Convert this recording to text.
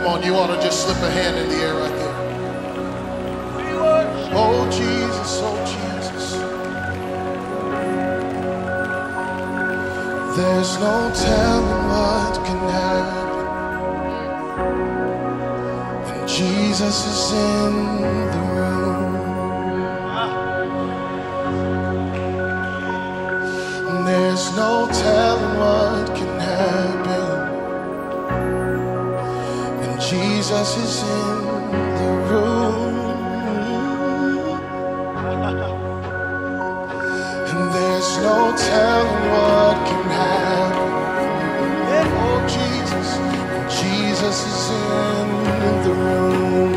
Come on, you ought to just slip a hand in the air right there. Oh, Jesus, oh, Jesus. There's no telling what can happen when Jesus is in the room. Jesus is in the room. And there's no telling what can happen. Oh, Jesus, Jesus is in the room.